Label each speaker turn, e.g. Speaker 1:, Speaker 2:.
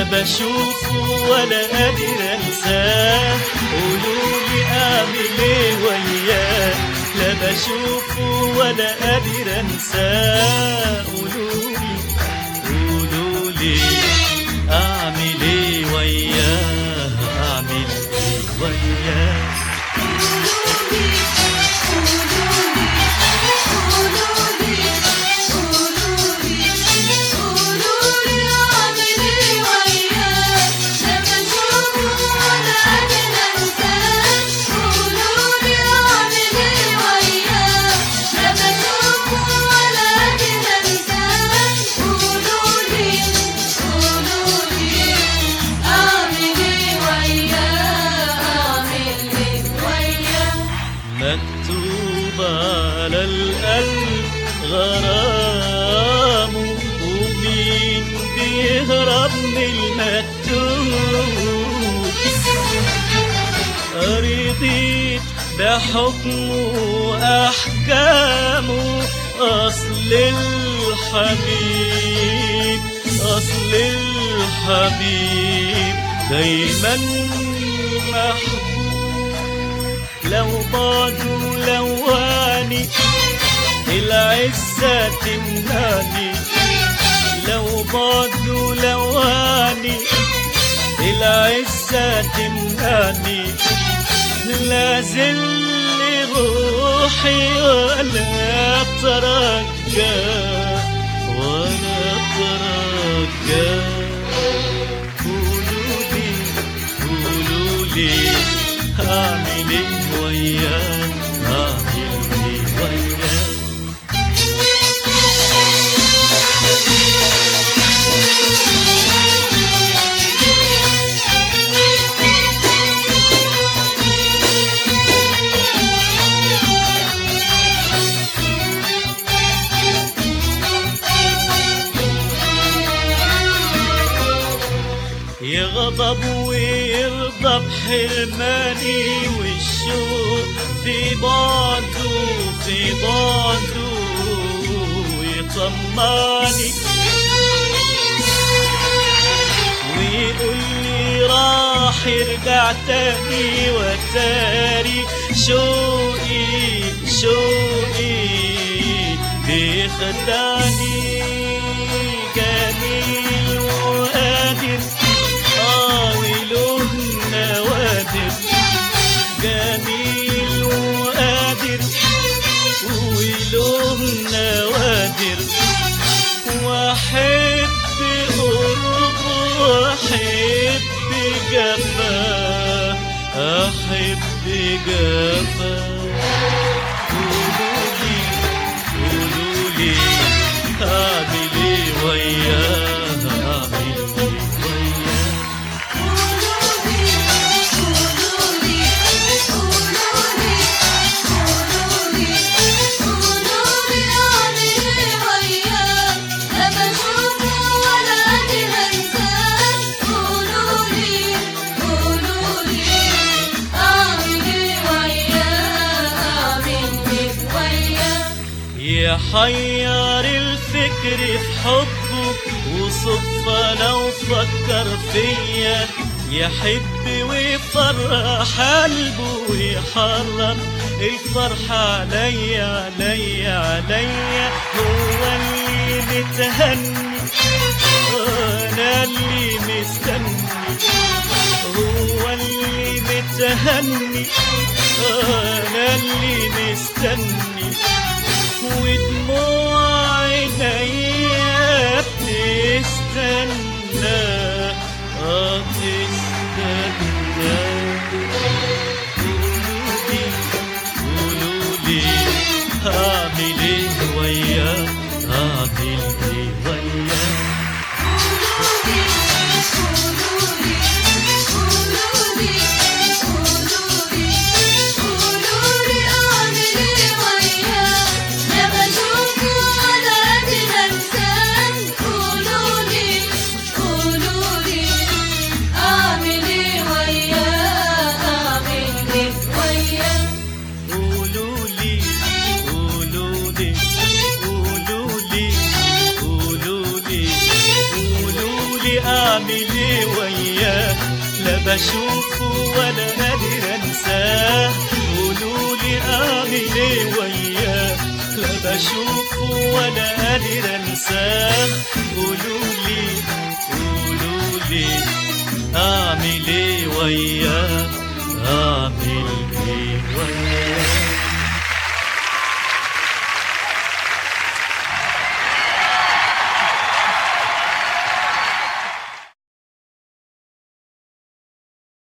Speaker 1: لا بشوفه ولا قادر انساه قولولي أعمل إيه وياه. لا بشوفه ولا قادر انساه قولولي قولولي أعمل إيه وياه. أعمل إيه وياه. من المكتوب رضيت بحكمه وأحكامه أصل الحبيب أصل الحبيب دايما محبوب. لو بعده لواني العزة تمنعني لو بعده لواني العزة تمنعني لا زل روحي ولا ترجى ولا ترجى قولوا لي قولوا لي هعمل إيه وياك هعمل يغضب ويرضى بحرماني والشوق في بعده في بعده يطمعني ويقول لي راح يرجع تاني وتاري. شوقي شوقي بيخدعني جفا احب جفا يحير الفكر في حبه وصدفة لو فكر فيا. يحب ويفرح قلبه ويحرم الفرح عليا عليا عليا. هو اللي متهني أنا اللي مستني. هو اللي متهني أنا اللي مستني. ودموع عينيا بتستنى آه تستنى قولولي قولولي هعمل إيه وياك هعمل إيه قولولي قولولي قولولي اعمل إيه بشوفه ولا قادر أنساه. قولوا لي اعمل إيه وياه. لا بشوفه ولا قادر أنساه. قولوا لي قولوا لي اعمل إيه وياه. اعمل إيه وياه.